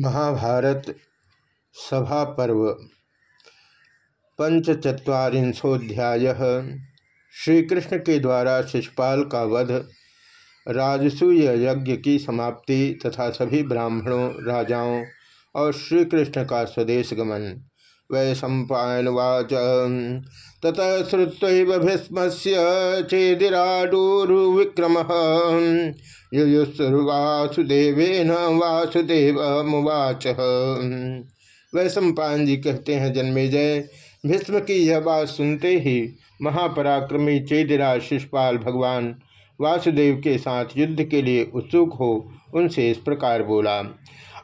महाभारत सभा पर्व, पंचचत्वारिंशोध्याय। श्रीकृष्ण के द्वारा शिषपाल का वध, राजसूय यज्ञ की समाप्ति तथा सभी ब्राह्मणों, राजाओं और श्रीकृष्ण का स्वदेश गमन। वै सम्पावाच ततः श्रुत्व भीष्म चेदिराडूरुविक्रम। युयुस्वासुदेवेन वासुदेव वै सम्पान जी कहते हैं जन्मे जय भीष्म की यह बात सुनते ही महापराक्रमी चेदिराज शिषपाल भगवान वासुदेव के साथ युद्ध के लिए उत्सुक हो, उनसे इस प्रकार बोला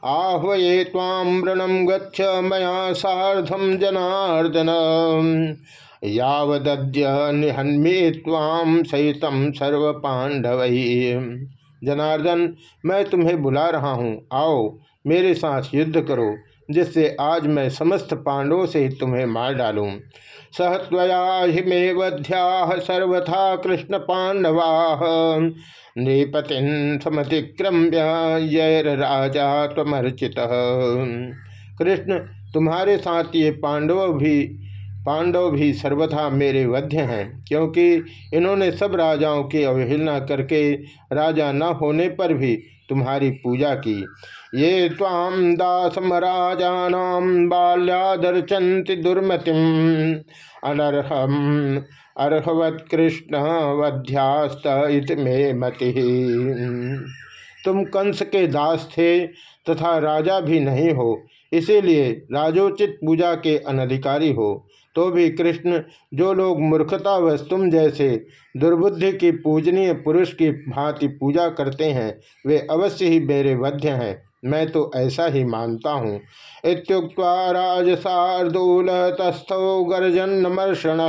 आह्वये ताम रणम गच्छ मया साधम जनार्दन। यावद्य निहन्मे ताम सहित सर्व पांडव जनार्दन, मैं तुम्हें बुला रहा हूँ। आओ, मेरे साथ युद्ध करो। जिससे आज मैं समस्त पांडवों से ही तुम्हें मार डालूं। सहत्वया सर्वथा कृष्ण पांडवा। नृपतिन समतिक्रम्य जैर राजा तमर्चित कृष्ण, तुम्हारे साथ ये पांडव भी पांडव भी सर्वथा मेरे वध्य हैं, क्योंकि इन्होंने सब राजाओं की अवहेलना करके राजा न होने पर भी तुम्हारी पूजा की। ये ताम दासमराजान बाल्यादर्चंति दुर्मतिम। अनर्हम अर्हवत कृष्ण वध्यास्त में मति। तुम कंस के दास थे तथा राजा भी नहीं हो, इसीलिए राजोचित पूजा के अनधिकारी हो। तो भी कृष्ण, जो लोग मूर्खतावश तुम जैसे दुर्बुद्धि की पूजनीय पुरुष की भांति पूजा करते हैं, वे अवश्य ही मेरे वध्य हैं। मैं तो ऐसा ही मानता हूँ। इतुक्ता राजसार्दूल तस्थो गर्जन मर्षण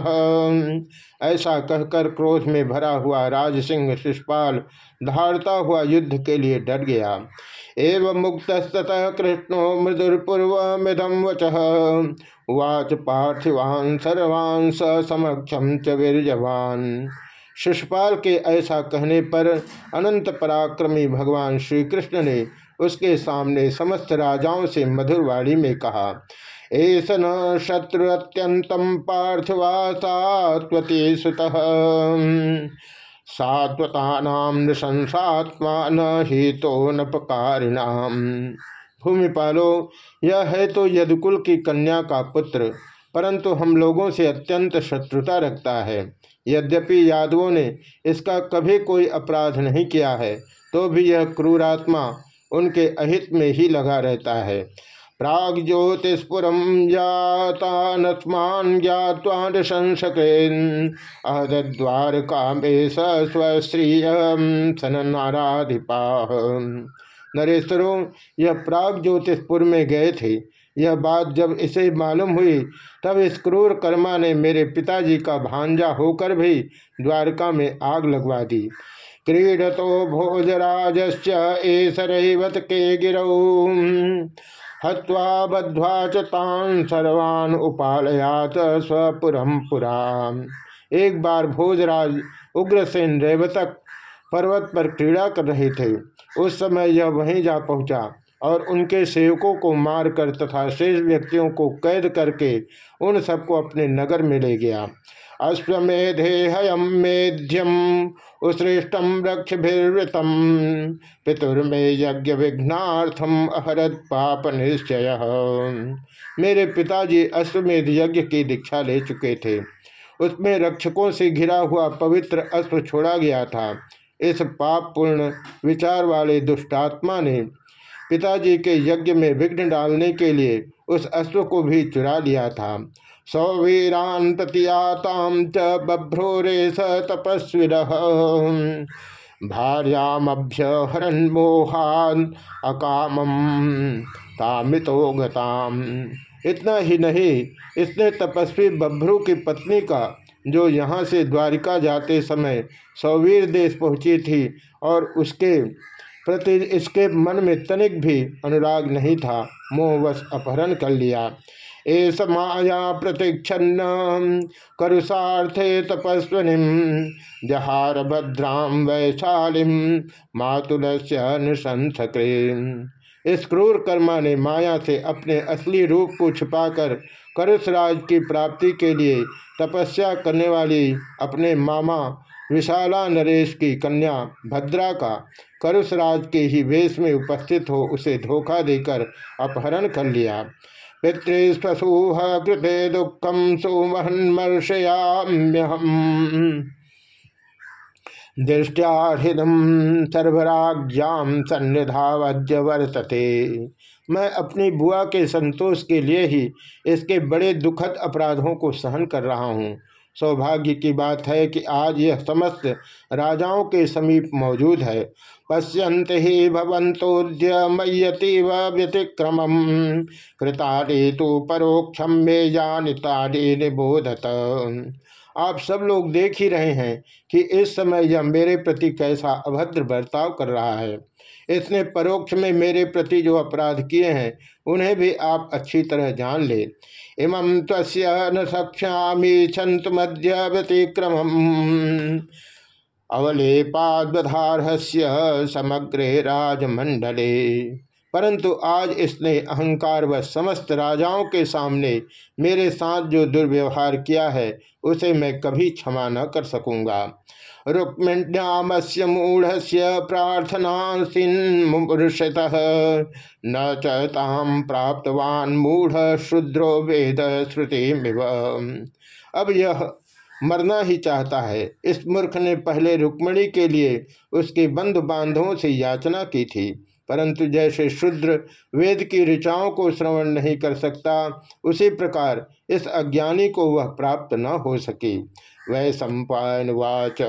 ऐसा कहकर क्रोध में भरा हुआ राजसिंह शिषपाल धारता हुआ युद्ध के लिए डर गया। एवं मुक्तस्तः कृष्णो मृदुर्पूर्व मिधम वच। वाच पार्थिवान सर्वान स समक्षम च वीरजवान शिषपाल के ऐसा कहने पर अनंत पराक्रमी भगवान श्री कृष्ण ने उसके सामने समस्त राजाओं से मधुरवाणी में कहा, एस न शत्रु अत्यंतम पार्थिवा सात्वती सुत सात्वता नृशंसात्मा न ही तो नपकारिणाम भूमिपालो, यह है तो यदुकुल की कन्या का पुत्र, परंतु हम लोगों से अत्यंत शत्रुता रखता है। यद्यपि यादवों ने इसका कभी कोई अपराध नहीं किया है तो भी यह क्रूरात्मा उनके अहित में ही लगा रहता है। प्राग ज्योतिस्पुरम जाता नस्मान ज्ञावांशकेन अहद्वारका में सस्वश्रीय सननाराधिपा नरेश्वरों यह प्राग ज्योतिषपुर में गए थे। यह बात जब इसे मालूम हुई, तब इस क्रूर कर्मा ने मेरे पिताजी का भांजा होकर भी द्वारका में आग लगवा दी। क्रीड क्रीडतो भोजराजश्च के गिरौ। हवा बद्वा चान सर्वान उपालयात स्वपुरम पुरा एक बार भोजराज उग्रसेन रेवतक पर्वत पर क्रीड़ा कर रहे थे। उस समय यह वहीं जा पहुँचा। और उनके सेवकों को मारकर तथा शेष व्यक्तियों को कैद करके उन सबको अपने नगर में ले गया। अश्वेधे हयम मेध्यम उत्सृष्टम रक्षभिवृतम पितुर्मे यज्ञ विघ्नार्थम अहरत पाप निश्चय। मेरे पिताजी अश्वमेध यज्ञ की दीक्षा ले चुके थे। उसमें रक्षकों से घिरा हुआ पवित्र अश्व छोड़ा गया था। इस पाप पूर्ण विचार वाले दुष्टात्मा ने पिताजी के यज्ञ में विघ्न डालने के लिए उस अश्व को भी चुरा लिया था। सौवीरान प्रतियाताम च बभ्रोरे स तपस्विर भार्यामभ्य हरन मोहान अकामम तामितो गताम। इतना ही नहीं, इसने तपस्वी बभ्रू की पत्नी का, जो यहाँ से द्वारिका जाते समय सौवीर देश पहुँची थी और उसके प्रति इसके मन में तनिक भी अनुराग नहीं था मोहवश अपहरण कर लिया। एस माया प्रतिक्षन्न करुषार्थे तपस्विनी, जहार भद्राम वैशालीम मातुल इस क्रूर कर्मा ने माया से अपने असली रूप को छिपाकर करसराज की प्राप्ति के लिए तपस्या करने वाली अपने मामा विशाला नरेश की कन्या भद्रा का करुषराज के ही वेश में उपस्थित हो उसे धोखा देकर अपहरण कर लिया। पितृस्वसूह कृते दुखम सुमहन्मर्शयाम्यहम दृष्टिया हृदम सर्वराज्याम सन्निधावज्य वर्तते। मैं अपनी बुआ के संतोष के लिए ही इसके बड़े दुखद अपराधों को सहन कर रहा हूँ। सौभाग्य की बात है कि आज यह समस्त राजाओं के समीप मौजूद है। पश्यंत ही भवंतोद्य भवंतोद्यमयती व्यतिक्रम कृतारे तो परोक्षम में जानितारे निबोधत। आप सब लोग देख ही रहे हैं कि इस समय यह मेरे प्रति कैसा अभद्र बर्ताव कर रहा है। इसने परोक्ष में मेरे प्रति जो अपराध किए हैं, उन्हें भी आप अच्छी तरह जान ले। इमं तस्य न सख्यामी छंत मध्य व्यतिक्रम अवलेपादारहस्य समग्रे राजमंडले। परंतु आज इसने अहंकार व समस्त राजाओं के सामने मेरे साथ जो दुर्व्यवहार किया है, उसे मैं कभी क्षमा न कर सकूँगा। रुक्मिण्याम से मूढ़ से प्रार्थना सिन्मुषत न चाम प्राप्तवान मूढ़ शुद्रो वेद श्रुति अब यह मरना ही चाहता है। इस मूर्ख ने पहले रुक्मणी के लिए उसके बंधु बांधवों से याचना की थी, परंतु जैसे शूद्र वेद की ऋचाओं को श्रवण नहीं कर सकता, उसी प्रकार इस अज्ञानी को वह प्राप्त न हो सके। वै सम्पायन वाच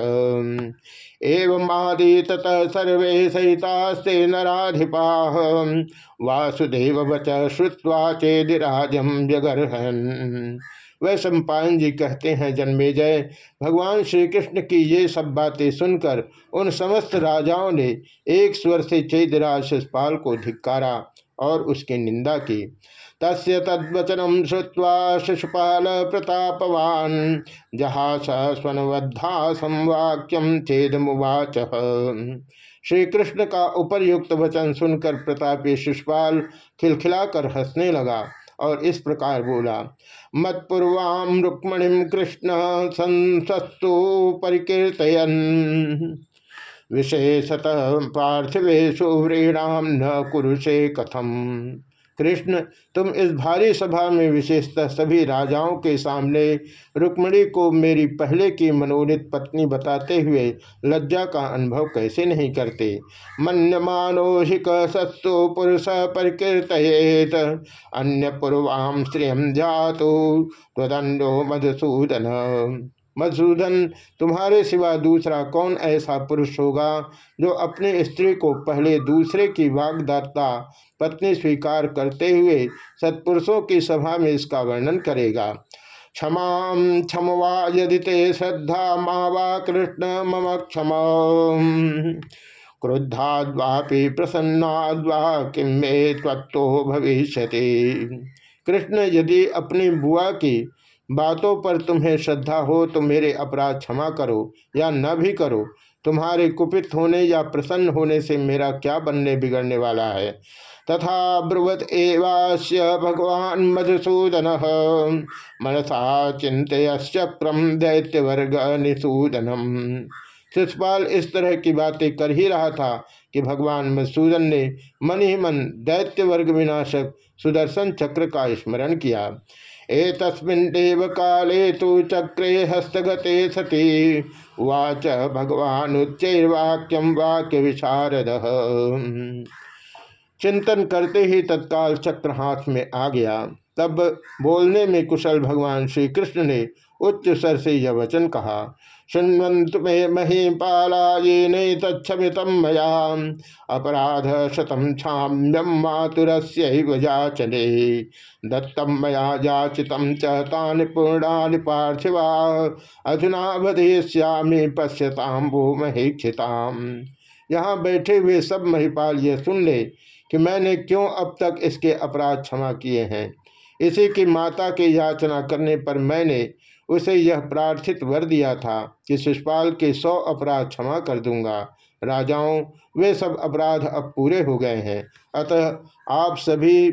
एवं आदि ततः सर्वे सहितास्ते नाधिपा वासुदेव वच श्रुवा चेदिराजम जगरहन वह सम्पायन जी कहते हैं, जन्मे जय। भगवान श्री कृष्ण की ये सब बातें सुनकर उन समस्त राजाओं ने एक स्वर से चैतराज शिषपाल को धिक्कारा और उसकी निंदा की। तस्य तद्वचनम श्रुवा शिशुपाल प्रतापवान जहास स्वनवद्धा संवाक्यम मुवाच श्री कृष्ण का उपरयुक्त वचन सुनकर प्रतापी शिशुपाल खिलखिलाकर हंसने लगा और इस प्रकार बोला मत्पूर्वाम रुक्मणि कृष्ण संसस्तु परिकीर्तयन। विशेषतः पार्थिवेशु न कुरुषे कथम। कृष्ण, तुम इस भारी सभा में विशेषतः सभी राजाओं के सामने रुक्मणी को मेरी पहले की मनोनीत पत्नी बताते हुए लज्जा का अनुभव कैसे नहीं करते? मन्यमानो हिक सत्सु पुरुष परिकीर्तयेत अन्य पूर्वाम श्रियम जातो त्वदंडो मधुसूदन। मधुसूदन, तुम्हारे सिवा दूसरा कौन ऐसा पुरुष होगा जो अपने स्त्री को पहले दूसरे की वागदाता, पत्नी स्वीकार करते हुए सत्पुरुषों की सभा में इसका वर्णन करेगा? क्षमा क्षमवा यदि ते श्रद्धा मा वा कृष्ण मम क्षम क्रुद्धाद्वापि प्रसन्नाद्वा किम मे त्वत्तो भविष्य कृष्ण यदि अपनी बुआ की बातों पर तुम्हें श्रद्धा हो तो मेरे अपराध क्षमा करो या न भी करो। तुम्हारे कुपित होने या प्रसन्न होने से मेरा क्या बनने बिगड़ने वाला है? तथा ब्रुवत एवास्य भगवान मधुसूदन। मनसा चिंतक्रम दैत्यवर्ग निसूदनम शिषपाल इस तरह की बातें कर ही रहा था कि भगवान मधुसूदन ने मन ही मन दैत्य वर्ग विनाशक सुदर्शन चक्र का स्मरण किया। एतस्मिन्नेव काले तो चक्रे हस्तगते सती। वाच भगवान उच्चैर्वाक्यम वाक्य विशारद चिंतन करते ही तत्काल चक्र हाथ में आ गया। तब बोलने में कुशल भगवान श्री कृष्ण ने उच्च सर से यह वचन कहा शृण्वंत मे महीपाला ये तमित मया। अपराध शतम छाम्यम मातुरस्याचने दत्तम मया याचित चानि पूर्णा पार्थिवा। अधुना वधेश्यामी पश्यताम भूमहीक्षिताम। यहाँ बैठे हुए सब महिपाल ये सुन ले कि मैंने क्यों अब तक इसके अपराध क्षमा किए हैं। इसी की माता की याचना करने पर मैंने उसे यह प्रार्थित वर दिया था कि शिषपाल के सौ अपराध क्षमा कर दूँगा। राजाओं, वे सब अपराध अब पूरे हो गए हैं। अतः आप सभी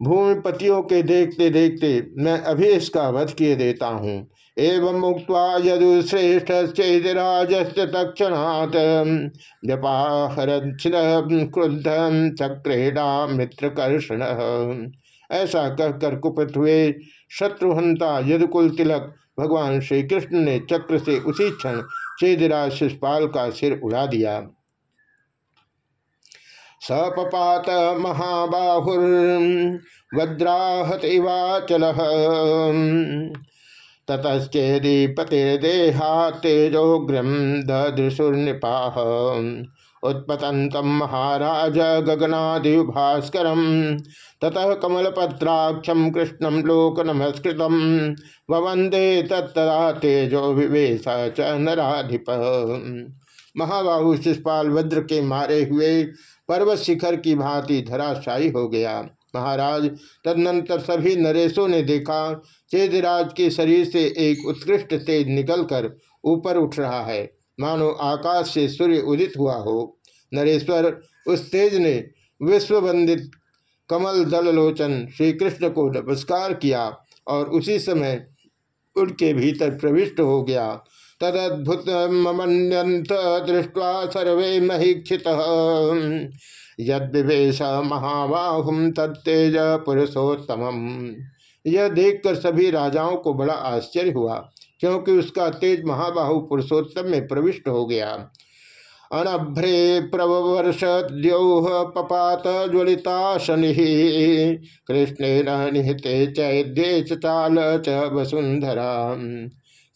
भूमिपतियों के देखते देखते मैं अभी इसका वध किए देता हूँ। एवं मुक्त यदुश्रेष्ठ चेदिराजस्य तक्षणात् क्रुद्ध चक्रेडा मित्रकर्षण। ऐसा कहकर कुपित हुए शत्रुहंता यदुकुल तिलक। भगवान श्री कृष्ण ने चक्र से उसी क्षण चेदिराज शिषपाल का सिर उड़ा दिया। सपपात महाबाहुर्वज्राहत इवाचल ततश्चेदीपतिर्देहा तेजोग्रम दृशुर्निपाह उत्पतंतम महाराज गगनादिभास्कर ततः कमलपत्राक्षम कृष्णम लोक नमस्कृत वंदे तत्तदा तेजो विवेश च नाधिप महाबाहु शिषपाल वज्र के मारे हुए पर्वत शिखर की भांति धराशायी हो गया। महाराज, तदनंतर सभी नरेशों ने देखा चेदराज के शरीर से एक उत्कृष्ट तेज निकलकर ऊपर उठ रहा है। मानो आकाश से सूर्य उदित हुआ हो। नरेश्वर, उस तेज ने विश्ववंदित कमल दल लोचन श्री कृष्ण को नमस्कार किया और उसी समय उनके भीतर प्रविष्ट हो गया। तदद्भुत ममन्यंत दृष्टवा सर्वे महीक्षित। यदेश महाबाहुम तत्तेज पुरुषोत्तम यह देखकर सभी राजाओं को बड़ा आश्चर्य हुआ, क्योंकि उसका तेज महाबाहु पुरुषोत्तम में प्रविष्ट हो गया। अनभ्रे प्रवर्ष द्योह पपात ज्वलिता शनि कृष्ण निहते चैद्ये चाल च वसुंधरा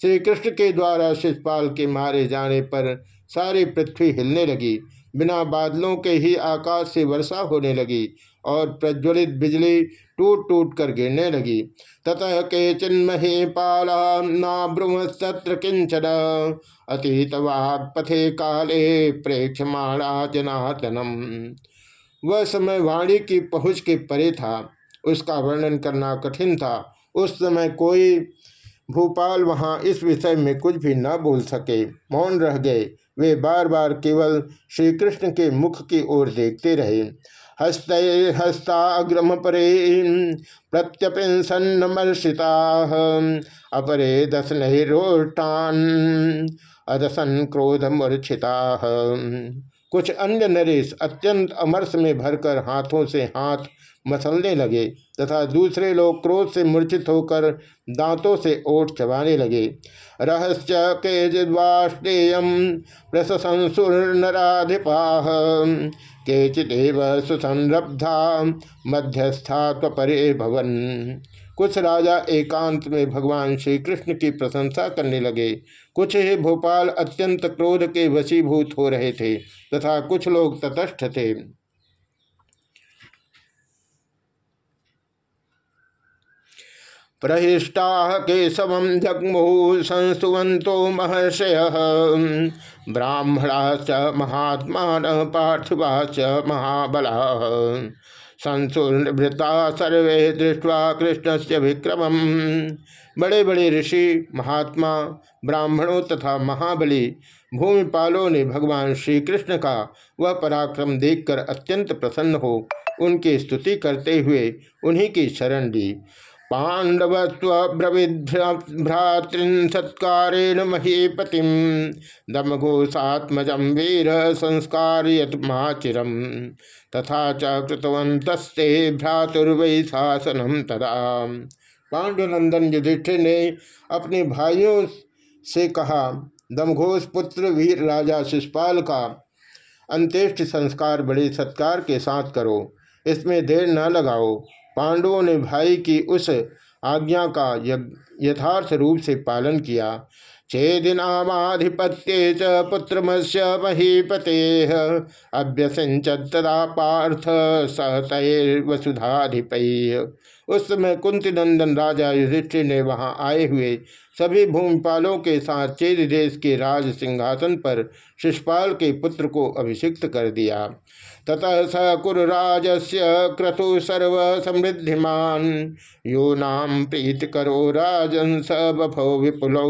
श्री कृष्ण के द्वारा शिषपाल के मारे जाने पर सारी पृथ्वी हिलने लगी। बिना बादलों के ही आकाश से वर्षा होने लगी और प्रज्वलित बिजली टूट टूट कर गिरने लगी। ततः के चिन्महे पाला नाब्रुमस्तत्र किंचन। अतीतवाद पथे काले प्रेक्षमाणा जनातनम वह समय वाणी की पहुँच के परे था। उसका वर्णन करना कठिन था। उस समय कोई भूपाल वहाँ इस विषय में कुछ भी न बोल सके। मौन रह गए। वे बार बार केवल श्री कृष्ण के मुख की ओर देखते रहे। हस्त हस्ताग्रम परे प्रत्यपिंसन्नमर्षिता, अपरे दसन रोष्टान अदसन क्रोध मूर्छिता कुछ अन्य नरेश अत्यंत अमर्ष में भरकर हाथों से हाथ मसलने लगे। तथा दूसरे लोग क्रोध से मूर्छित होकर दांतों से ओठ चबाने लगे। रहस्य के जिद्वाष्टेयम प्रशंसुर्नराधिपा केचिदेव सुसंरब्धा मध्यस्था परे भवन। कुछ राजा एकांत में भगवान श्री कृष्ण की प्रशंसा करने लगे। कुछ ही भोपाल अत्यंत क्रोध के वशीभूत हो रहे थे तथा कुछ लोग तटस्थ थे। प्रहिष्टा केशव जगमु संस्तुवंतो महर्षय। ब्राह्मणा च महात्मा पार्थिवा च महाबला। संसुर्भृता सर्वे दृष्टवा कृष्ण से विक्रम बड़े बड़े ऋषि, महात्मा, ब्राह्मणों तथा महाबली, भूमिपालों ने भगवान श्री कृष्ण का वह पराक्रम देखकर अत्यंत प्रसन्न हो उनकी स्तुति करते हुए उन्हीं की शरण दी पांडवस्वभ्रविभ्रातृन सत्कारेण महीपतिम दमघोषात्मज वीर संस्कार माचिरम तथा च कृतवंतस्ते भ्रातुर्वै शासनम तदा। पांडुनंदन युधिष्ठिर ने अपने भाइयों से कहा, दमघोष पुत्र वीर राजा शिषपाल का अंत्येष्ट संस्कार बड़े सत्कार के साथ करो, इसमें देर न लगाओ। पांडवों ने भाई की उस आज्ञा का यथार्थ रूप से पालन किया। चेदिनाधिपत्ये च पुत्रमस्य महीपते अभ्यसिंचत पार्थ सहतैर्वसुधाधिप उस समय कुंती नंदन राजा युधिष्ठिर ने वहाँ आए हुए सभी भूमिपालों के साथ चेद देश के राज सिंहासन पर शिषपाल के पुत्र को अभिषिक्त कर दिया। ततः स कुरराज से क्रतु सर्व समृद्धिमान यो नाम प्रीत करो राजन स बभो विपुलौ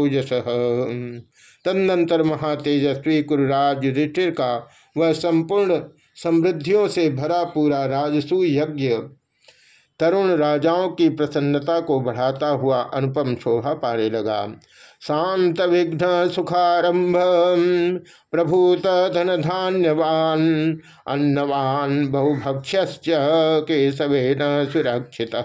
तदनंतर महातेजस्वी कुरुराज युधिष्ठिर का वह संपूर्ण समृद्धियों से भरा पूरा राजसू यज्ञ तरुण राजाओं की प्रसन्नता को बढ़ाता हुआ अनुपम शोभा पाने लगा। शांत विघ्न सुखारंभ प्रभूत धन धान्यवान अन्नवान बहुभक्ष्य केशवे न सुरक्षित।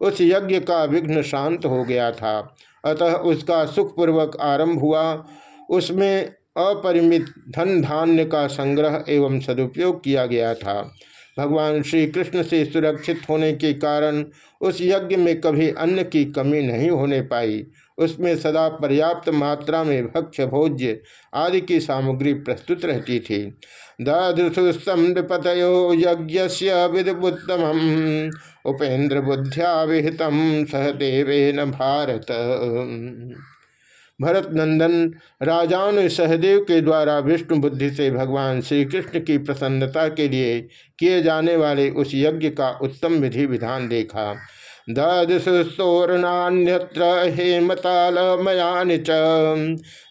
उस यज्ञ का विघ्न शांत हो गया था। अतः उसका सुखपूर्वक आरंभ हुआ। उसमें अपरिमित धन धान्य का संग्रह एवं सदुपयोग किया गया था। भगवान श्री कृष्ण से सुरक्षित होने के कारण उस यज्ञ में कभी अन्न की कमी नहीं होने पाई। उसमें सदा पर्याप्त मात्रा में भक्ष्य, भोज्य आदि की सामग्री प्रस्तुत रहती थी। दृशुस्तमृपतयो यज्ञ विदुत्तम उपेन्द्र बुद्ध्या विहित सहदेवेन भारत। भरत नंदन राजाओं ने सहदेव के द्वारा विष्णु बुद्धि से भगवान श्री कृष्ण की प्रसन्नता के लिए किए जाने वाले उस यज्ञ का उत्तम विधि विधान देखा। ददसुस्तोरणान्यत्र हेमतालमयानि च।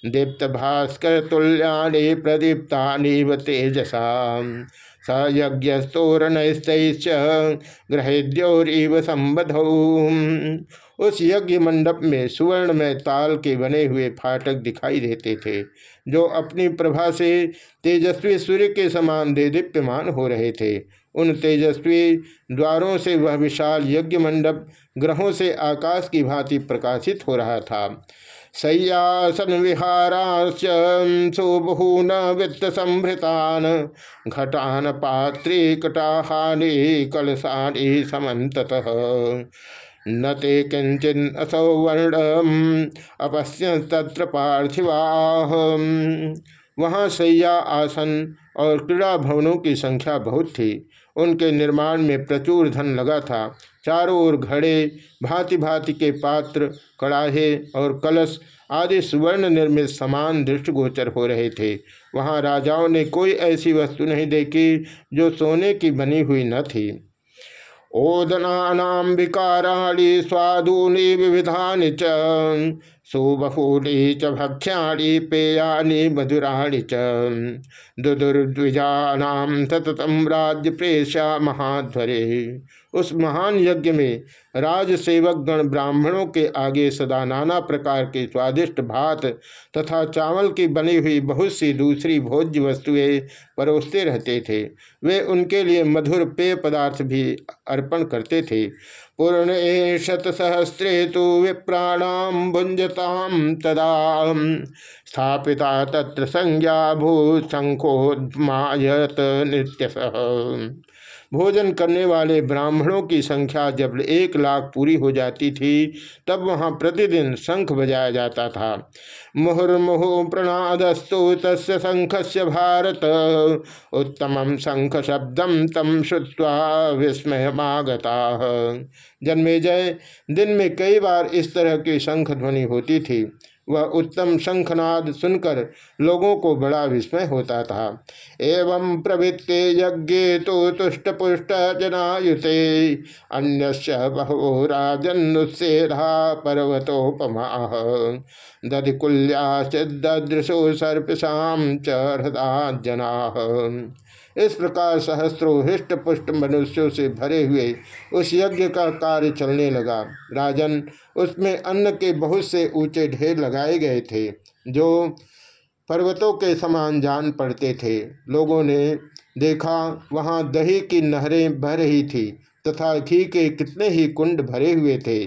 दीप्त भास्कर तुल्यानि प्रदीप्तानि तेजसा। स यज्ञस्तोरणस्तैश्च ग्रहेद्योरीव संबधौ उस यज्ञ मंडप में सुवर्ण में ताल के बने हुए फाटक दिखाई देते थे, जो अपनी प्रभा से तेजस्वी सूर्य के समान दे दीप्यमान हो रहे थे। उन तेजस्वी द्वारों से वह विशाल यज्ञ मंडप ग्रहों से आकाश की भांति प्रकाशित हो रहा था। शय्यासन विहाराश्च सुबहून वित्त संभृतान घटान पात्री कटाहानि कलशानि समत न ते किंचन असौ वर्ण अपश्य तत्र पार्थिवा। वहाँ सैया आसन और क्रीड़ा भवनों की संख्या बहुत थी। उनके निर्माण में प्रचुर धन लगा था। चारों ओर घड़े भांति भांति के पात्र, कड़ाहे और कलश आदि सुवर्ण निर्मित समान दृष्टिगोचर हो रहे थे। वहाँ राजाओं ने कोई ऐसी वस्तु नहीं देखी जो सोने की बनी हुई न थी। ओदना विकाराणी स्वादूनि विविधानि च। सुबहूनि च भक्ष्याणि, पेयानि, मधुराणि च। दुदुर्द्विजानाम सततम राज्य प्रेशा महाध्वरे। उस महान यज्ञ में राज सेवक गण ब्राह्मणों के आगे सदा नाना प्रकार के स्वादिष्ट भात तथा चावल की बनी हुई बहुत सी दूसरी भोज्य वस्तुएँ परोसते रहते थे। वे उनके लिए मधुर पेय पदार्थ भी अर्पण करते थे। पूर्ण शतसहस्रे तो विप्राणाम भुंजताम तदा स्थापिता तत्र संज्ञा भू शंखोदमायत भोजन करने वाले ब्राह्मणों की संख्या जब एक लाख पूरी हो जाती थी, तब वहाँ प्रतिदिन शंख बजाया जाता था। मुहुर्मुहु प्रणादस्तु तस् शंख से भारत। उत्तम शंख शब्दम तम श्रुवा विस्मयमागता। जन्मे जय, दिन में कई बार इस तरह की शंख ध्वनि होती थी। वह उत्तम शंखनाद सुनकर लोगों को बड़ा विस्मय होता था। एवं प्रवृत्ते यज्ञ तो तुष्ट पुष्ट जनायुते अन्य बहवो राजन्नुत्सेधा पर्वतोपमा दधिकुल्याश्चिदृशो सर्पशाम च हृदा जना इस प्रकार सहस्त्रों हृष्ट पुष्ट मनुष्यों से भरे हुए उस यज्ञ का कार्य चलने लगा। राजन, उसमें अन्न के बहुत से ऊँचे ढेर लगाए गए थे, जो पर्वतों के समान जान पड़ते थे। लोगों ने देखा, वहाँ दही की नहरें बह रही थी तथा घी के कितने ही कुंड भरे हुए थे।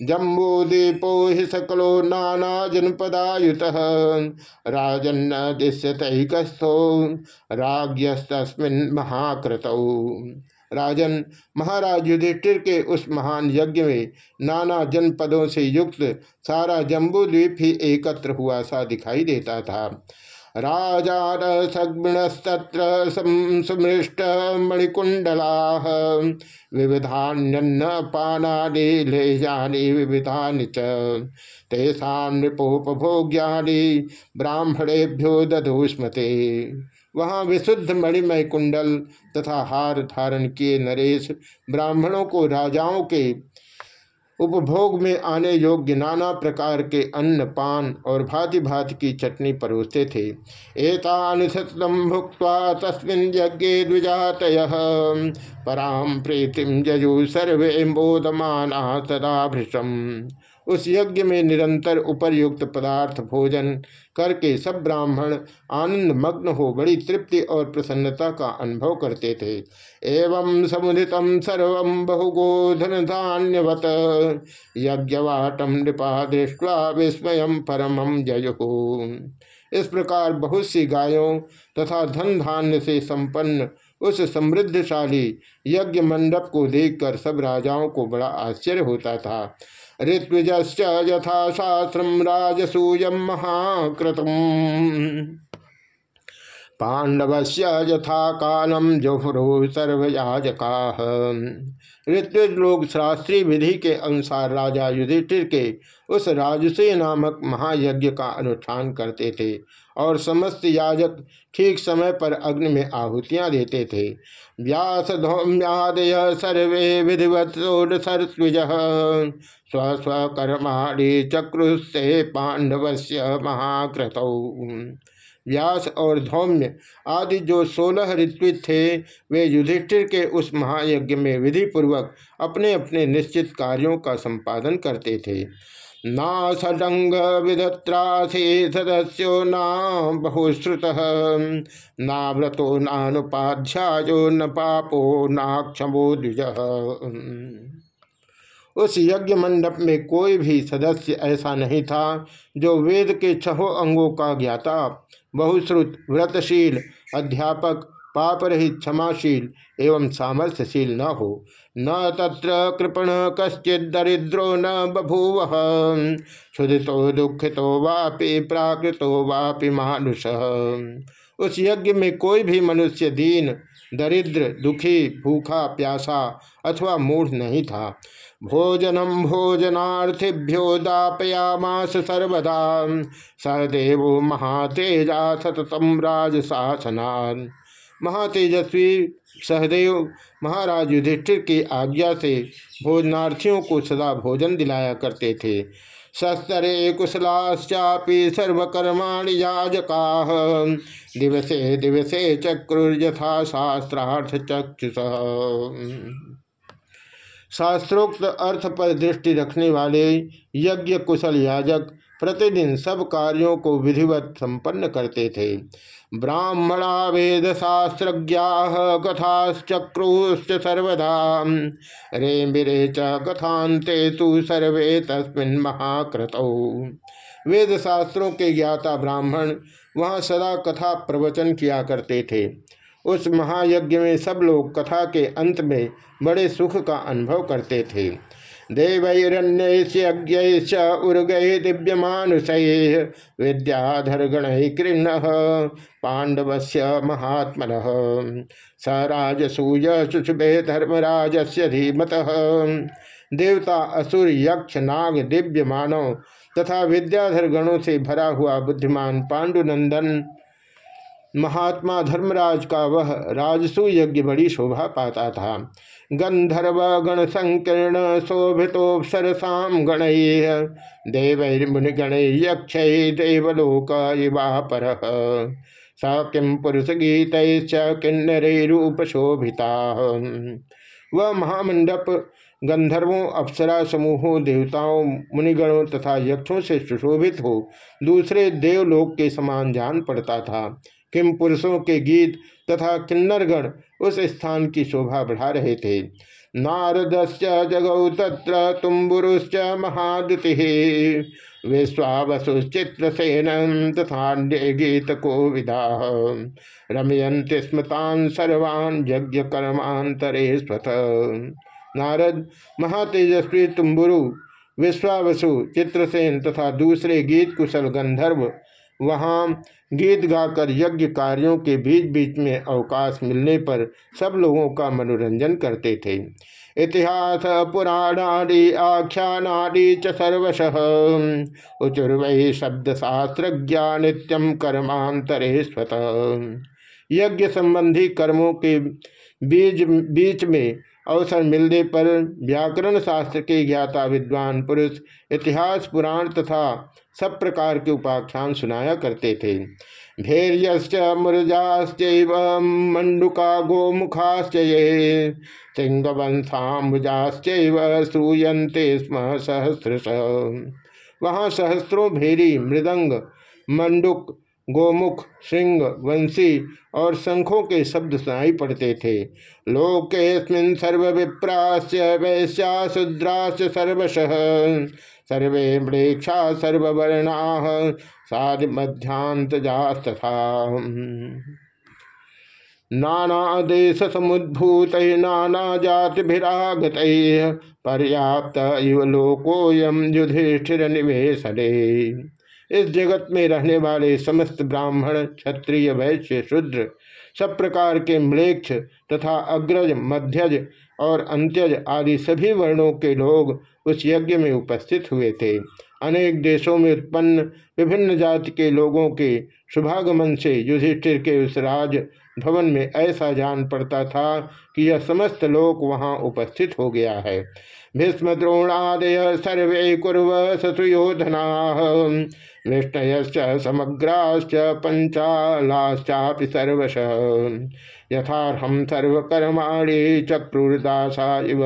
जम्बू दीपो हि सकलो नाना जनपदायुत राजन्न दिश्यतस्तो राज्यस्तस्मिन् महाकृत। राजन महाराज युधिष्ठिर के उस महान यज्ञ में नाना जनपदों से युक्त सारा जम्बू द्वीप ही एकत्र हुआ सा दिखाई देता था। राजान मणिकुंडला विविधान्यन्न पानानि लेजानि विविधानि च। तेषां नृपोपभोग्यानि ब्राह्मणेभ्यो दधुष्मते। वहाँ विशुद्ध मणिमय कुंडल तथा हार धारण किए नरेश ब्राह्मणों को राजाओं के उपभोग में आने योग्य नाना प्रकार के अन्न, पान और भांति भांति की चटनी परोसते थे। एतान सतम भुक्त तस्मिन यज्ञ द्विजात पराम प्रीतिम जयु सर्वे बोधमान सदा भृषम उस यज्ञ में निरंतर उपरयुक्त पदार्थ भोजन करके सब ब्राह्मण आनंद मग्न हो बड़ी तृप्ति और प्रसन्नता का अनुभव करते थे। एवं समुदित सर्व बहुगोधन धान्यवत। यज्ञवाटम नृपा दृष्टवा विस्मय परम जयु इस प्रकार बहुत सी गायों तथा धन धान्य से संपन्न उस समृद्धशाली यज्ञ मंडप को देखकर सब राजाओं को बड़ा आश्चर्य होता था। ऋत्विज यथा शास्त्र राजसूय महाकृत पांडवस्य यथा कालम जोहरो सर्वयाजका। ऋत्विज लोग शास्त्रीय विधि के अनुसार राजा युधिष्ठिर के उस राजसे नामक महायज्ञ का अनुष्ठान करते थे और समस्त याजक ठीक समय पर अग्नि में आहुतियाँ देते थे। व्यास धौम्यादय सर्वे विधिवत सरस्विज स्व स्वकर्माणी चक्रुस्ते पांडवस्य महाकृत व्यास और धौम्य आदि जो सोलह ऋत्विज थे, वे युधिष्ठिर के उस महायज्ञ में विधि पूर्वक अपने अपने निश्चित कार्यों का संपादन करते थे। ना सडंग सदस्यो ना बहुश्रुत। ना व्रतो नानुपाध्यायो न पापो ना क्षमो द्विज। उस यज्ञ मंडप में कोई भी सदस्य ऐसा नहीं था जो वेद के छहों अंगों का ज्ञाता बहुश्रुत, व्रतशील, अध्यापक, पापरहित, क्षमाशील एवं सामर्थ्यशील न हो। न तत्र कृपण कश्चित दरिद्रो न बभूव। क्षुदितो दुखितो, वापि प्राकृतो, वापि मानुष। उस यज्ञ में कोई भी मनुष्य दीन दरिद्र, दुखी, भूखा, प्यासा अथवा मूढ़ नहीं था। भोजनम भोजनार्थिभ्यो दापयामास सर्वदा। सदेव महातेजा सततम राजशासना महातेजस्वी सहदेव महाराज युधिष्ठिर की आज्ञा से भोजनार्थियों को सदा भोजन दिलाया करते थे। शस्तरे कुशलाश्चापि सर्वकर्माणि याजका। दिवसे दिवसे चक्रुर्यथा शास्त्रार्थ चक्षुष शास्त्रोक्त अर्थ पर दृष्टि रखने वाले यज्ञ कुशल याजक प्रतिदिन सब कार्यों को विधिवत संपन्न करते थे। ब्राह्मणा वेद शास्त्रज्ञा कथाश्चक्रुश्च सर्वदा। रे मिरे च कथांते तु सर्वे तस्मिन् महाकृतौ। वेद शास्त्रों के ज्ञाता ब्राह्मण वहाँ सदा कथा प्रवचन किया करते थे। उस महायज्ञ में सब लोग कथा के अंत में बड़े सुख का अनुभव करते थे। देवैरण्यज्ञ उर्गै दिव्यमानुष विद्याधर गण कृष्ण पांडव से महात्म स राजसूय शुशुभे धर्मराज से धीमत। देवता असुर यक्ष नाग दिव्य मानव तथा विद्याधर गणों से भरा हुआ बुद्धिमान पांडुनंदन, महात्मा धर्मराज का वह राजसु यज्ञ बड़ी शोभा पाता था। गंधर्व गण संकीर्ण शोभितोपसरसाम गण देवैर्मुनिगण यक्ष देवलोक पर स किम पुरुष गीत किन्नरे रूप शोभिता वह महामंडप गंधर्वों, अप्सरा समूहों, देवताओं, मुनिगणों तथा यक्षों से सुशोभित हो, दूसरे देवलोक के समान जान पड़ता था। किम पुरुषों के गीत तथा किन्नरगण उस स्थान की शोभा बढ़ा रहे थे। नारदश्च जगौ तत्र तुम्बुरुश्च महादुति विश्वावसुश्चित्रसेन तथा गीत को विदा रमयंति स्मतान सर्वान् यज्ञ कर्मांतरे स्वथ नारद, महातेजस्वी तुम्बुरु, विश्वावसु, चित्रसेन तथा दूसरे गीत कुशल गंधर्व, वहाँ गीत गाकर यज्ञ कार्यों के बीच बीच में अवकाश मिलने पर सब लोगों का मनोरंजन करते थे। इतिहास, पुराणादि, आख्यानादि च सर्वश। उचुर्वै शब्द शास्त्र नित्यम कर्मांतरे स्वतः। यज्ञ संबंधी कर्मों के बीज, बीच में अवसर मिलने पर व्याकरण शास्त्र के ज्ञाता विद्वान पुरुष इतिहास, पुराण तथा सब प्रकार के उपाख्यान सुनाया करते थे। भैर्यश्च मुरजाश्च मंडुका गोमुखाश्च ये सिंहवंशाबुजाश्च श्रूयते स्म सहस्रश। वहाँ सहस्त्रों भेरी मृदंग मंडुक गोमुख, सिंह, वंशी और शंखों के शब्द सुनाई पड़ते थे। लोकेस्मिन सर्व विप्राश वैश्या शुद्राश सर्वश। सर्वे मृक्षा सर्ववर्णा साध मध्यांत मध्यांतजास्तथा नाना देश समुद्भूत नाना जातिभिरागत पर्याप्त इव लोकोयम युधिष्ठिर निवेशने इस जगत में रहने वाले समस्त ब्राह्मण, क्षत्रिय, वैश्य, शूद्र, सब प्रकार के मृक्ष तथा अग्रज, मध्यज और अंत्यज आदि सभी वर्णों के लोग उस यज्ञ में उपस्थित हुए थे। अनेक देशों में उत्पन्न विभिन्न जाति के लोगों के शुभागमन से युधिष्ठिर के उस राज भवन में ऐसा जान पड़ता था कि यह समस्त लोक वहाँ उपस्थित हो गया है। भीष्म द्रोणादय सर्वे कुर्व ससुयोधना विष्णयश्च समग्राश्च पंचालाश्चापि सर्वश। यथार्हम सर्वकर्माणी चक्रुर्दासा इव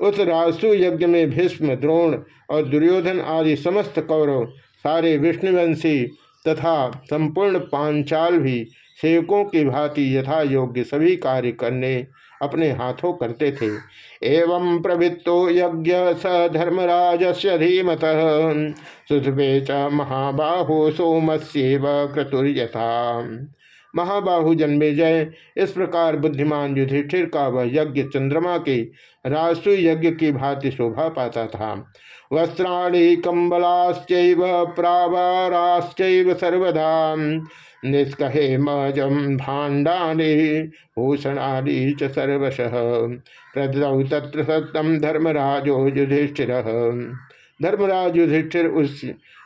उस राजसु यज्ञ में भीष्म, द्रोण और दुर्योधन आदि समस्त कौरव, सारे विष्णुवंशी तथा संपूर्ण पांचाल भी सेवकों की भांति यथा योग्य सभी कार्य करने अपने हाथों करते थे। एवं प्रवृत्तो यज्ञ स धर्मराज से धीमत। सुधवे च महाबाहो सोमस्व क्रतुर्यथा। महाबाहु जन्मे जय। इस प्रकार बुद्धिमान युधिष्ठिर का वह यज्ञ चंद्रमा के राजसु यज्ञ की भांति शोभा पाता था। वस्त्राणी कम्बलाश्च प्रावाराश्च सर्वदा। निष्कहे मजम भाण्डानि, भूषणानि च सर्वश। प्रदौ तत्र धर्मराजो युधिष्ठिर। धर्मराज युधिष्ठिर उस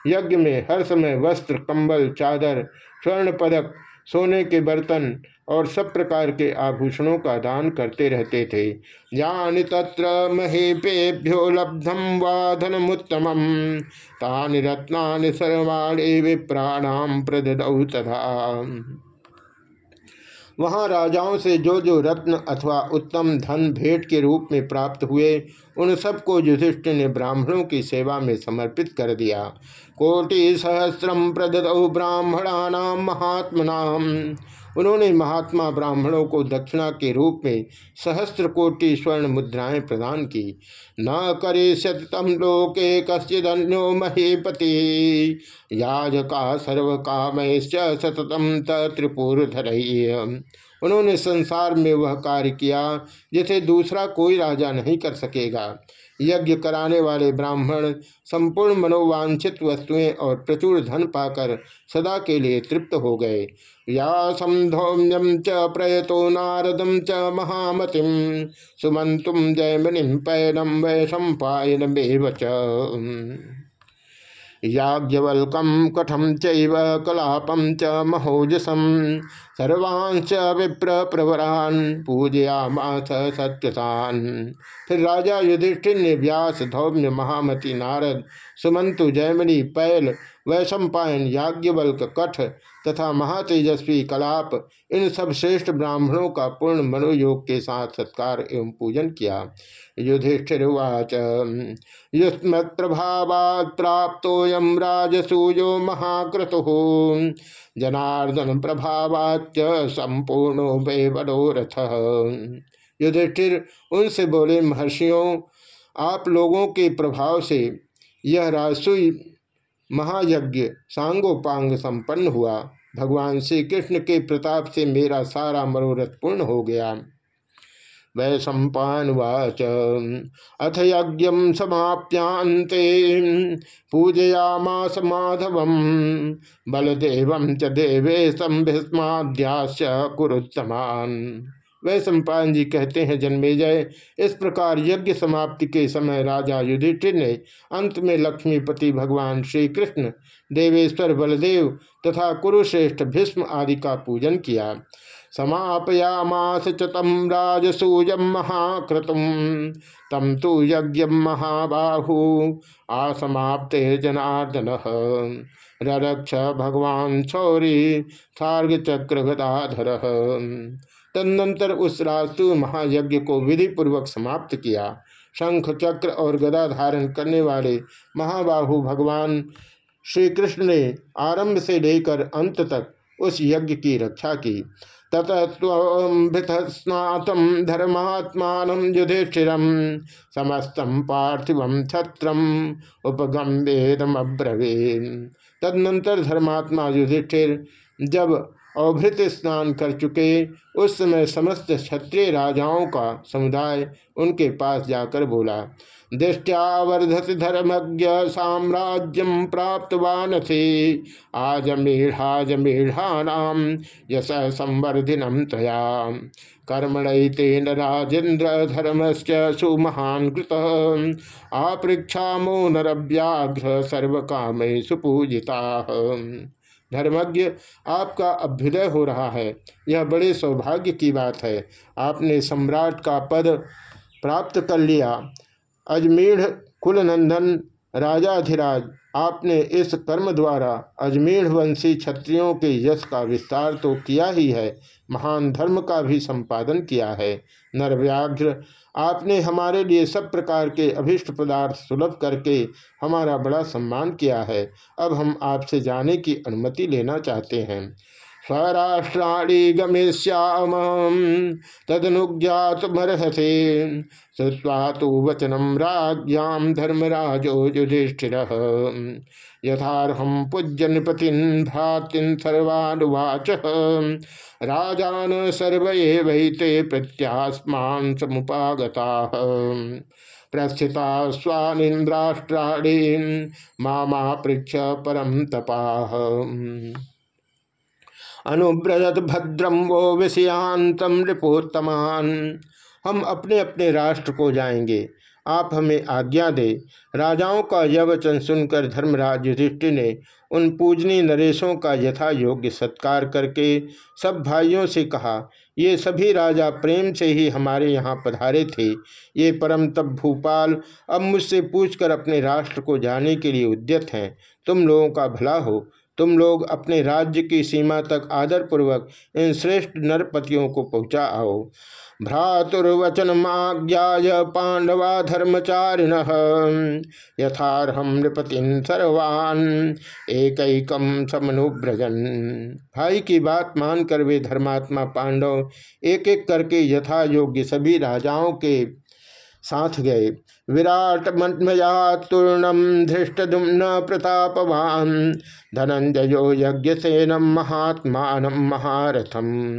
यज्ञ में हर समय वस्त्र, कंबल, चादर स्वर्ण पदक सोने के बर्तन और सब प्रकार के आभूषणों का दान करते रहते थे। यानी तत्र महेपेभ्यो लब्धम वाधनमुत्तम तानि रत्ना सर्वाणी विप्राणाम प्रदौ तथा। वहाँ राजाओं से जो जो रत्न अथवा उत्तम धन भेंट के रूप में प्राप्त हुए, उन सबको युधिष्ठ ने ब्राह्मणों की सेवा में समर्पित कर दिया। कोटि सहस्रम प्रदत ब्राह्मणा महात्मनाम उन्होंने महात्मा ब्राह्मणों को दक्षिणा के रूप में सहस्त्र कोटि स्वर्ण मुद्राएँ प्रदान की। न करे शतम लोके कश्चिदन्यो महीपति याजका सर्व काम सततम त्रिपुर उन्होंने संसार में वह कार्य किया, जिसे दूसरा कोई राजा नहीं कर सकेगा। यज्ञ कराने वाले ब्राह्मण संपूर्ण मनोवांछित वस्तुएँ और प्रचुर धन पाकर सदा के लिए तृप्त हो गए। या संधौम्यम च प्रयतो नारदम च महामतिम सुमंतुम जयमनिम पैनम वै सम्पायनम याज्ञवल्कम कठम चलापम च महोजसम। सर्वांश विप्र प्रवरान पूजयामास सत्यतान। फिर राजा युधिष्ठिर ने व्यास धौम्य महामति नारद सुमंतु जयमणि पैल वैशंपायन याज्ञवल्क, कठ तथा महातेजस्वी कलाप, इन सब श्रेष्ठ ब्राह्मणों का पूर्ण मनोयोग के साथ सत्कार एवं पूजन किया। युधिष्ठिर्वाच युष्मत् प्रभावात् प्राप्तोयम राजसूयो महाक्रतु। जनार्दन प्रभावाच संपूर्णो बेबलोरथ युधिष्ठिर उनसे बोले, महर्षियों, आप लोगों के प्रभाव से यह राजसुई महायज्ञ सांगोपांग संपन्न हुआ। भगवान श्री कृष्ण के प्रताप से मेरा सारा मनोरथ पूर्ण हो गया। वै सम्पावाच अथ यज्ञ समाप्यांते पूजयामास माधव बलदेव च देवे भीष्माद्याश्च कुरुत्तमान। वह सम्पायन जी कहते हैं जन्मेजय इस प्रकार यज्ञ समाप्ति के समय राजा युधिष्ठिर ने अंत में लक्ष्मीपति भगवान श्री कृष्ण देवेश्वर बलदेव तथा कुरुश्रेष्ठ भीष्म आदि का पूजन किया। समापयामास च तम राजसूयम तम तो यज्ञ महाबाहु। आसमाप्ते जनार्दन। ररक्ष भगवान शौरी सार्ग चक्र गदाधर तदनंतर उस राजसु महायज्ञ को विधि पूर्वक समाप्त किया। शंख, चक्र और गदा धारण करने वाले महाबाहु भगवान श्री कृष्ण ने आरंभ से लेकर अंत तक उस यज्ञ की रक्षा की। ततस्नातम धर्मात्मान युधिष्ठिर, समस्त पार्थिव छत्रम उपगम्बेदम तदनंतर धर्मात्मा युधिष्ठिर जब अवभृत स्नान कर चुके। उस समय समस्त क्षत्रिय राजाओं का समुदाय उनके पास जाकर बोला दृष्टिया वर्धति धर्मज्ञ साम्राज्यम प्राप्तवान थे आजमीढ़ाजमीढ़ानाम यश संवर्धिनम तया। कर्मण तेन राजेन्द्र धर्म से सुमहान कृत। आपृक्षामो नरव्याघ्र सर्व काम सुपूजिता धर्मज्ञ आपका अभ्युदय हो रहा है। यह बड़े सौभाग्य की बात है। आपने सम्राट का पद प्राप्त कर लिया। अजमेढ़ कुलनंदन राजाधिराज आपने इस कर्म द्वारा अजमेढ़ वंशी क्षत्रियों के यश का विस्तार तो किया ही है, महान धर्म का भी संपादन किया है। नरव्याघ्र, आपने हमारे लिए सब प्रकार के अभिष्ट पदार्थ सुलभ करके हमारा बड़ा सम्मान किया है। अब हम आपसे जाने की अनुमति लेना चाहते हैं। स्वराष्ट्राणी गमेश्याम तदनुज्ञातमर्हसे तो वचनम राज्ञाम धर्मराजो युधिष्ठिर। यथारहम पूज्य नृपतिन भ्रातिन सर्वानुवाच। राजान सर्व वैते प्रत्यास्मान समुपागता। प्रस्थिता स्वानिंद्राष्ट्राणी मामा पृक्ष परम तपा। अनुव्रजत भद्रम वो विषयांतम रिपोत्तमान हम अपने अपने राष्ट्र को जाएँगे। आप हमें आज्ञा दे। राजाओं का यह वचन सुनकर धर्मराज युधिष्ठि ने उन पूजनी नरेशों का यथा योग्य सत्कार करके सब भाइयों से कहा, ये सभी राजा प्रेम से ही हमारे यहाँ पधारे थे। ये परम तब भूपाल अब मुझसे पूछकर अपने राष्ट्र को जाने के लिए उद्यत हैं। तुम लोगों का भला हो। तुम लोग अपने राज्य की सीमा तक आदरपूर्वक इन श्रेष्ठ नरपतियों को पहुँचा आओ भ्रातुर्वचनमाज्ञाय पांडवा धर्मचारिण यथारहम नृपतिन सर्वान एक समनुव्रजन। भाई की बात मानकर वे धर्मात्मा पांडव एक एक करके यथा योग्य सभी राजाओं के साथ गए। विराट मन्मया तूर्णम धृष्टुम्न प्रतापवान। धनंजयो यज्ञसेनम महात्मा महारथम।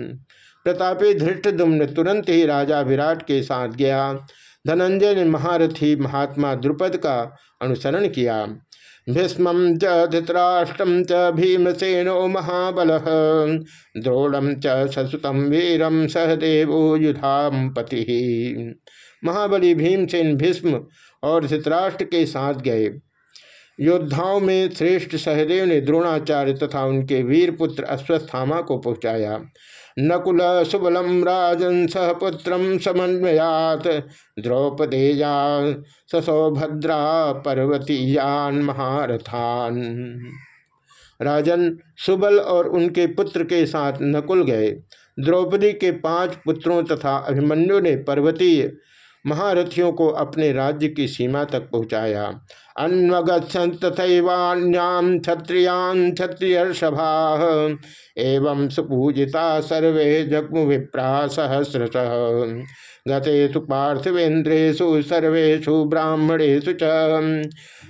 प्रतापी धृष्टदुम्न तुरंत ही राजा विराट के साथ गया। धनंजय ने महारथी महात्मा द्रुपद का अनुसरण किया। भीष्म च धृतराष्ट्रम च, भीमसेनो महाबल। द्रोणम च ससुतम वीरम सहदेवो युधाम पति। महाबली भीमसेन भीष्म और धृतराष्ट्र के साथ गए। योद्धाओं में श्रेष्ठ सहदेव ने द्रोणाचार्य तथा उनके वीर पुत्र अश्वस्थामा को पहुँचाया। नकुल सुबलम राजन सहपुत्र समन्वयात। द्रौपदेया ससौभद्रा पर्वतीयान महारथान। राजन सुबल और उनके पुत्र के साथ नकुल गए। द्रौपदी के पाँच पुत्रों तथा अभिमन्यु ने पर्वतीय महारथियों को अपने राज्य की सीमा तक पहुँचाया। अन्वगछतवान्याम क्षत्रियान क्षत्रिय सभा एवं सुपूजिता सर्वे जग्मु विप्रा सहस्रश। गतेषु पार्थिवेन्द्रेशु सर्वेशु ब्राह्मणेशु च।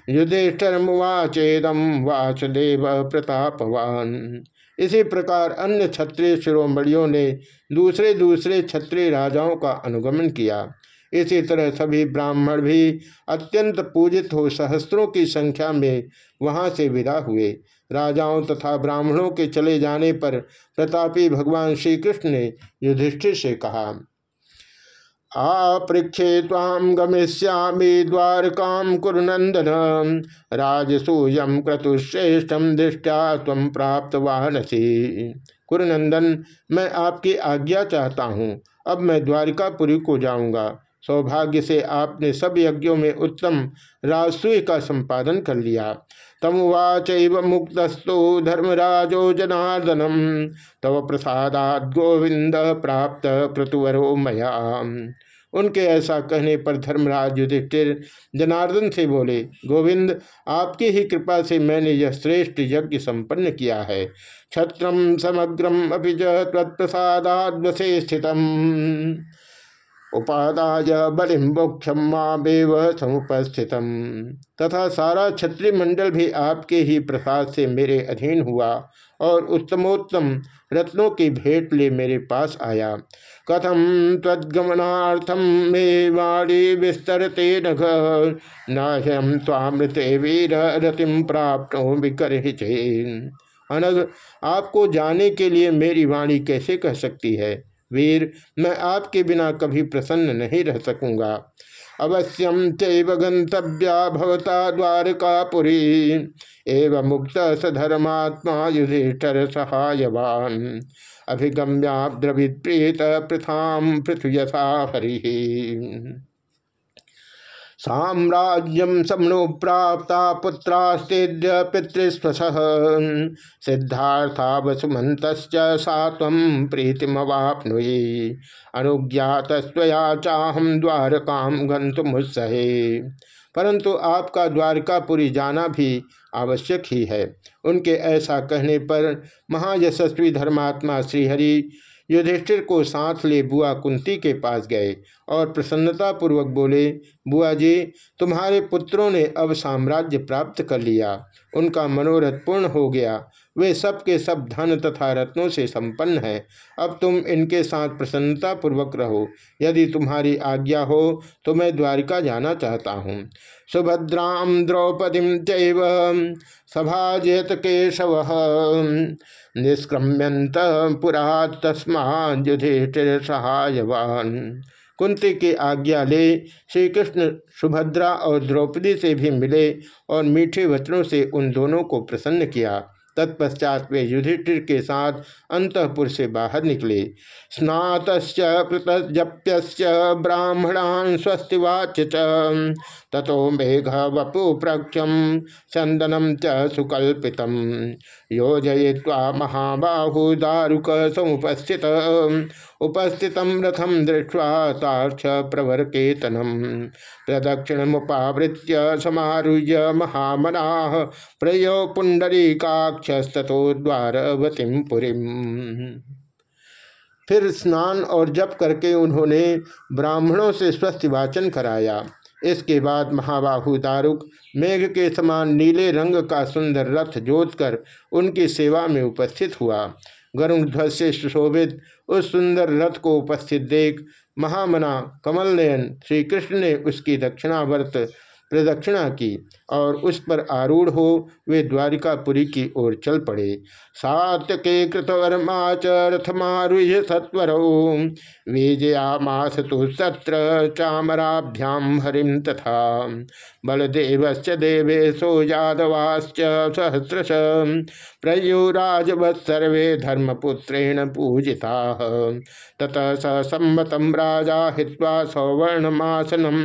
युधिष्ठरमुवाचेदम वासुदेव प्रतापवान। इसी प्रकार अन्य क्षत्रिय शिरोमणियों ने दूसरे दूसरे क्षत्रिय राजाओं का अनुगमन किया। इसी तरह सभी ब्राह्मण भी अत्यंत पूजित हो सहस्त्रों की संख्या में वहाँ से विदा हुए। राजाओं तथा ब्राह्मणों के चले जाने पर प्रतापी भगवान श्री कृष्ण ने युधिष्ठिर से कहा आपृक्षे ताम गमिष्यामी द्वारकाम कुरुनंदन राजसूयम क्रतुश्रेष्ठम दृष्टा तम प्राप्त वाहनसी कुरुनंदन मैं आपकी आज्ञा चाहता हूँ। अब मैं द्वारिकापुरी को जाऊँगा। सौभाग्य से आपने सब यज्ञों में उत्तम राजसूय का संपादन कर लिया। तमुवाच मुक्तस्तु धर्मराजो जनार्दनम। तव प्रसादात गोविंद प्राप्त क्रतुवरो मया। उनके ऐसा कहने पर धर्मराज युधिष्ठिर जनार्दन से बोले, गोविंद, आपकी ही कृपा से मैंने यह श्रेष्ठ यज्ञ संपन्न किया है। छत्रम समग्रम अभी तत्प्रसादाद स्थित उपादाय बलिम माँ मावेव समुपस्थित तथा सारा क्षत्रिय मंडल भी आपके ही प्रसाद से मेरे अधीन हुआ और उत्तमोत्तम रत्नों की भेंट ले मेरे पास आया। कथम तद्गमनार्थम मे वाणी विस्तरते नघम तामृते वीर रतिम प्राप्त विकर अनग आपको जाने के लिए मेरी वाणी कैसे कह सकती है? वीर, मैं आपके बिना कभी प्रसन्न नहीं रह सकूँगा। अवश्यम चैव गंतव्या भवता द्वारकापुरी, एवं मुक्त सधर्मात्मा युधिष्ठर सहायवान। अभिगम्या द्रवित प्रीत प्रथा पृथ्वी हरि। साम्राज्यम समनु प्राप्त पुत्रास्तेद्य पितृस्वश सिद्धार्था वसुमत सा तम प्रीतिमवापनुई अनुज्ञात चाहम द्वारका गंतुमुत्सहे परंतु आपका द्वारकापुरी जाना भी आवश्यक ही है। उनके ऐसा कहने पर महायशस्वी धर्मात्मा श्रीहरि युधिष्ठिर को साथ ले बुआ कुंती के पास गए और प्रसन्नता पूर्वक बोले, बुआ जी, तुम्हारे पुत्रों ने अब साम्राज्य प्राप्त कर लिया। उनका मनोरथ पूर्ण हो गया। वे सब के सब धन तथा रत्नों से संपन्न हैं। अब तुम इनके साथ प्रसन्नता पूर्वक रहो। यदि तुम्हारी आज्ञा हो तो मैं द्वारिका जाना चाहता हूँ। सुभद्राम द्रौपदी चैव सभाजयत केशव। निष्क्रम्यंत पुरा तस्मा युधिष्ठिर सहायवान। कुंती की आज्ञा ले। श्री कृष्ण सुभद्रा और द्रौपदी से भी मिले और मीठे वचनों से उन दोनों को प्रसन्न किया। तत्पश्चात वे युधिष्ठिर के साथ अंतपुर से बाहर निकले। स्नात कृतजप्य ब्राह्मणान स्वस्तिवाच तथो मेघ वपु प्रक्षम चंदनम च सुकल्पित। योजय्वा महाबाहु दारुक समुपस्थित उपस्थित रथम दृष्ट्वा ताक्ष प्रवर केतनम प्रदक्षिण मुपावृत्य समारुह्य महामना प्रयो पुंडरीकाक्षस्तो द्वारवतीम पुरी फिर स्नान और जप करके उन्होंने ब्राह्मणों से स्वस्थ वाचन कराया। इसके बाद महाबाहु दारुक मेघ के समान नीले रंग का सुंदर रथ जोत कर उनकी सेवा में उपस्थित हुआ। गरुण ध्वज से सुशोभित उस सुंदर रथ को उपस्थित देख महामना कमल नयन श्री कृष्ण ने उसकी दक्षिणावर्त प्रदक्षिणा की और उस पर आरूढ़ हो वे द्वारिकापुरी की ओर चल पड़े। सात्यके कृतवर्मा च सत्वर। विजया मास तो सत्र चामराभ्याम हरिम तथा। बलदेवश्च देवेशो यादवाश्च सहस्रश। प्रयुराजवत् धर्मपुत्रेण पूजिता। ततः स सम्मतं राजा हित्वा सौवर्णमासनम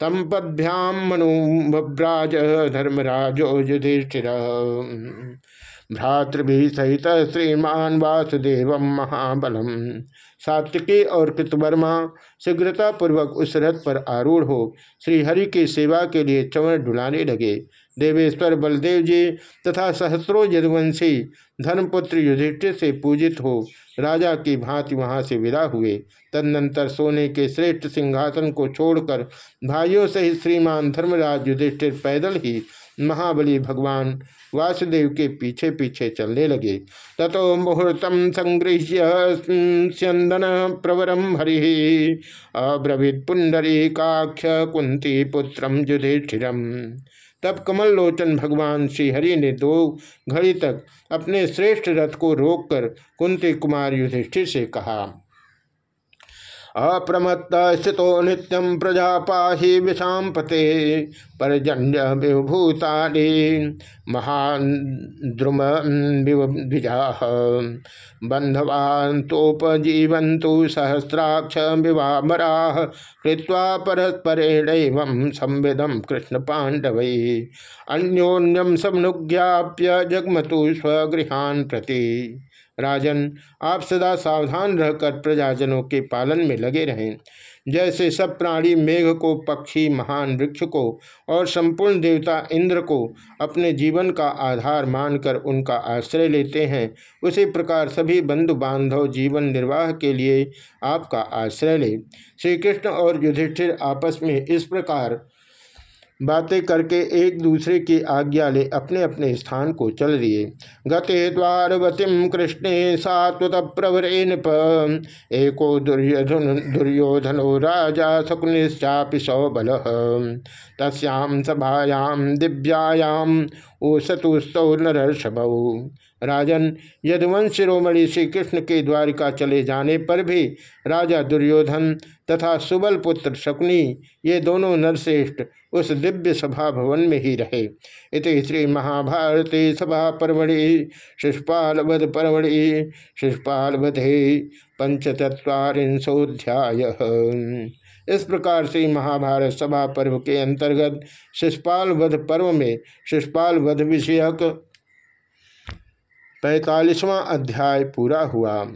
तम पद्भ्याम मनुभ्राज धर्मराजो युधिष्ठिर। भ्रातृभि सहित श्रीमान वासुदेव महाबलम। सात्विकी और कृतवर्मा शीघ्रतापूर्वक उस रथ पर आरूढ़ हो श्रीहरि की सेवा के लिए चवर ढुलाने लगे। देवेश्वर बलदेव जी तथा सहस्रो यदुवंशी धर्मपुत्र युधिष्ठिर से पूजित हो राजा की भांति वहाँ से विदा हुए। तदनंतर सोने के श्रेष्ठ सिंहासन को छोड़कर भाइयों सहित श्रीमान धर्मराज युधिष्ठिर पैदल ही महाबली भगवान वासुदेव के पीछे पीछे चलने लगे। ततो मुहूर्तम संगृह्य स्यंदन प्रवरम हरि। अब्रवीत पुंडरी काक्ष कुंती पुत्रम युधिष्ठिरम। तब कमल लोचन भगवान श्रीहरि ने दो घड़ी तक अपने श्रेष्ठ रथ को रोककर कुंती कुमार युधिष्ठिर से कहा अप्रमत्त स्थितो नित्यम प्रजा पाही विषाम पते परजन्य विभूतानि महान द्रुम द्विजा सहस्राक्ष विवामरा कृत्वा परस्परेण संविदम कृष्ण पांडव अन्योन्यम समनुज्ञाप्य जगमतु स्वगृहान प्रति। राजन, आप सदा सावधान रहकर प्रजाजनों के पालन में लगे रहें। जैसे सब प्राणी मेघ को, पक्षी, महान वृक्ष को और संपूर्ण देवता इंद्र को अपने जीवन का आधार मानकर उनका आश्रय लेते हैं, उसी प्रकार सभी बंधु बांधव जीवन निर्वाह के लिए आपका आश्रय ले। श्री कृष्ण और युधिष्ठिर आपस में इस प्रकार बातें करके एक दूसरे की आज्ञा ले अपने अपने स्थान को चल दिए। गते द्वारवतीम कृष्णे सात्वत प्रवरे नृप एको दुर्योधन, दुर्योधनो राजा शकुनिश्चापि सौबल तस्याम सभायाम दिव्यायाम ओसतुस्तौ नरषभौ राजन, यदुवंश शिरोमणि श्री कृष्ण के द्वारिका चले जाने पर भी राजा दुर्योधन तथा सुबल पुत्र शकुनी, ये दोनों नरश्रेष्ठ उस दिव्य सभा भवन में ही रहे। इति श्री महाभारती सभा परमढ़ि शिषपाल वध परमढ़ि शिषपाल वधे पंचतत्वारिंशोध्याय इस प्रकार से महाभारत सभा पर्व के अंतर्गत शिषपाल वध पर्व में शिषपाल वध विषयक पैतालीसवां अध्याय पूरा हुआ।